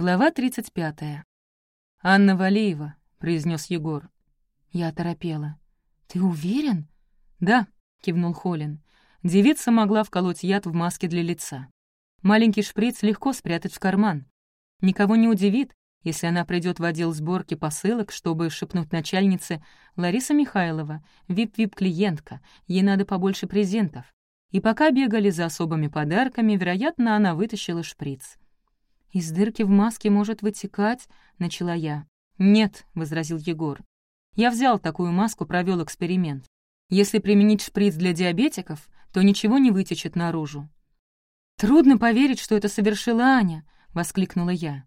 Глава 35. «Анна Валеева», — произнес Егор. Я оторопела. «Ты уверен?» «Да», — кивнул Холин. Девица могла вколоть яд в маске для лица. Маленький шприц легко спрятать в карман. Никого не удивит, если она придет в отдел сборки посылок, чтобы шепнуть начальнице «Лариса Михайлова, вип-вип-клиентка, ей надо побольше презентов». И пока бегали за особыми подарками, вероятно, она вытащила шприц. «Из дырки в маске может вытекать», — начала я. «Нет», — возразил Егор. «Я взял такую маску, провел эксперимент. Если применить шприц для диабетиков, то ничего не вытечет наружу». «Трудно поверить, что это совершила Аня», — воскликнула я.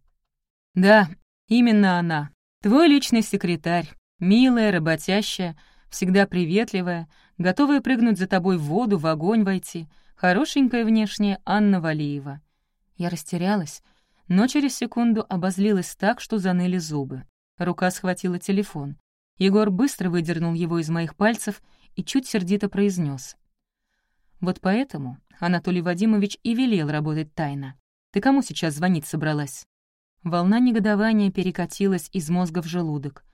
«Да, именно она. Твой личный секретарь. Милая, работящая, всегда приветливая, готовая прыгнуть за тобой в воду, в огонь войти. Хорошенькая внешняя Анна Валиева». Я растерялась, но через секунду обозлилась так, что заныли зубы. Рука схватила телефон. Егор быстро выдернул его из моих пальцев и чуть сердито произнес: «Вот поэтому Анатолий Вадимович и велел работать тайно. Ты кому сейчас звонить собралась?» Волна негодования перекатилась из мозга в желудок.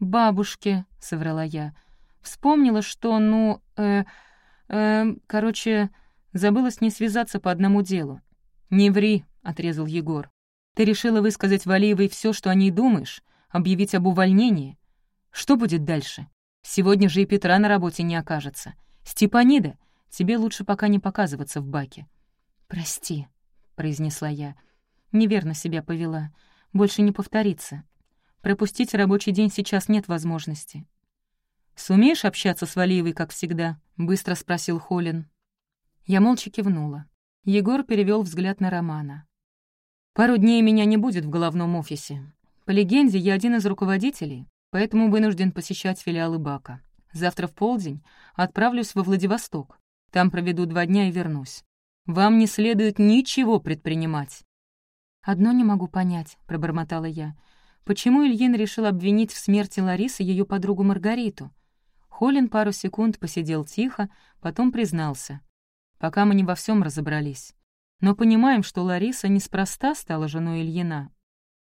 «Бабушке», — соврала я. Вспомнила, что, ну, э, э, короче, забыла с ней связаться по одному делу. «Не ври», — отрезал Егор. Ты решила высказать Валиевой все, что о ней думаешь, объявить об увольнении? Что будет дальше? Сегодня же и Петра на работе не окажется. Степанида, тебе лучше пока не показываться в баке». «Прости», — произнесла я. «Неверно себя повела. Больше не повторится. Пропустить рабочий день сейчас нет возможности». «Сумеешь общаться с Валиевой, как всегда?» — быстро спросил Холин. Я молча кивнула. Егор перевел взгляд на Романа. Пару дней меня не будет в головном офисе. По легенде, я один из руководителей, поэтому вынужден посещать филиалы Бака. Завтра в полдень отправлюсь во Владивосток. Там проведу два дня и вернусь. Вам не следует ничего предпринимать». «Одно не могу понять», — пробормотала я. «Почему Ильин решил обвинить в смерти Ларисы ее подругу Маргариту?» Холин пару секунд посидел тихо, потом признался. «Пока мы не во всем разобрались но понимаем, что Лариса неспроста стала женой Ильина.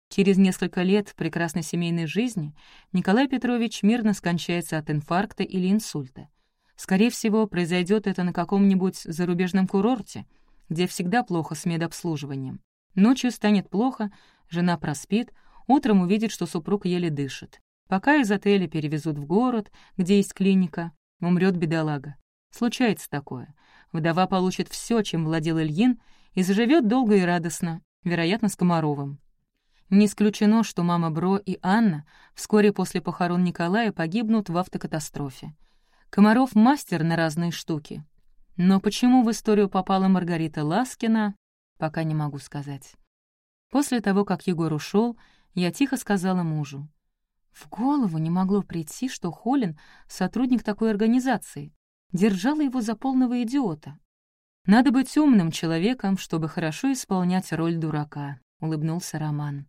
Через несколько лет прекрасной семейной жизни Николай Петрович мирно скончается от инфаркта или инсульта. Скорее всего, произойдет это на каком-нибудь зарубежном курорте, где всегда плохо с медобслуживанием. Ночью станет плохо, жена проспит, утром увидит, что супруг еле дышит. Пока из отеля перевезут в город, где есть клиника, умрет бедолага. Случается такое. Вдова получит все, чем владел Ильин, и заживет долго и радостно, вероятно, с Комаровым. Не исключено, что мама Бро и Анна вскоре после похорон Николая погибнут в автокатастрофе. Комаров — мастер на разные штуки. Но почему в историю попала Маргарита Ласкина, пока не могу сказать. После того, как Егор ушел, я тихо сказала мужу. В голову не могло прийти, что Холин — сотрудник такой организации. Держала его за полного идиота. «Надо быть умным человеком, чтобы хорошо исполнять роль дурака», — улыбнулся Роман.